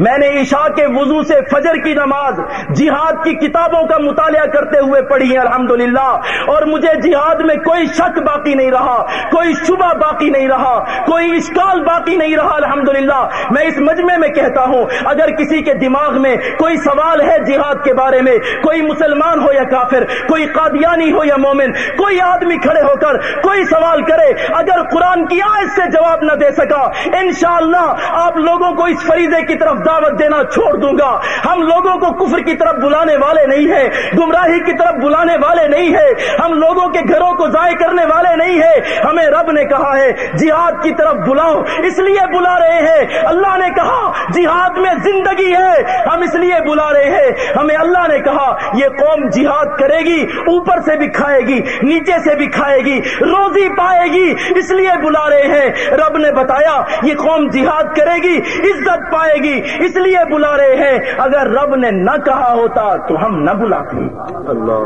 میں نے عشاء کے وضو سے فجر کی نماز، جہاد کی کتابوں کا مطالعہ کرتے ہوئے پڑھی ہے الحمدللہ۔ اور مجھے جہاد میں کوئی شک باقی نہیں رہا، کوئی شبہ باقی نہیں رہا، کوئی اشکال باقی نہیں رہا، الحمدللہ۔ میں اس مجمع میں کہتا ہوں، اگر کسی کے دماغ میں کوئی سوال ہے جہاد کے بارے میں، کوئی مسلمان ہو یا کافر، کوئی قادیانی ہو یا مومن، کوئی آدمی کھڑے ہو کر کوئی سوال کرے، اگر قرآن کی آیت سے جواب نہ دے سکا، انشاءاللہ آپ لوگوں کو اس فریضے کی طرف دعوت دینا چھوڑ دوں گا۔ ہم لوگوں کو کفر کی طرف بلانے والے نہیں ہیں، گمراہی کی طرف بلانے والے نہیں ہیں۔ ہم لوگوں کے گھروں کو ضائع کرنے والے نہیں ہیں۔ ہمیں رب نے کہا ہے، جہاد کی طرف بلاؤ، اس لیے بلا رہے ہیں۔ اللہ نے کہا جہاد میں زندگی ہے، ہم اس لیے بلا رہے ہیں۔ ہمیں اللہ نے کہا، یہ قوم جہاد کرے گی، اوپر سے بھی کھائے گی، نیچے سے بھی کھائے گی، روزی پائے گی، اس لیے بلا رہے ہیں۔ رب نے بتایا، یہ قوم جہاد کرے گی، عزت پائے گی، اس لیے بلا رہے ہیں۔ اگر رب نے نہ کہا ہوتا تو ہم نہ بلاتے۔ اللہ۔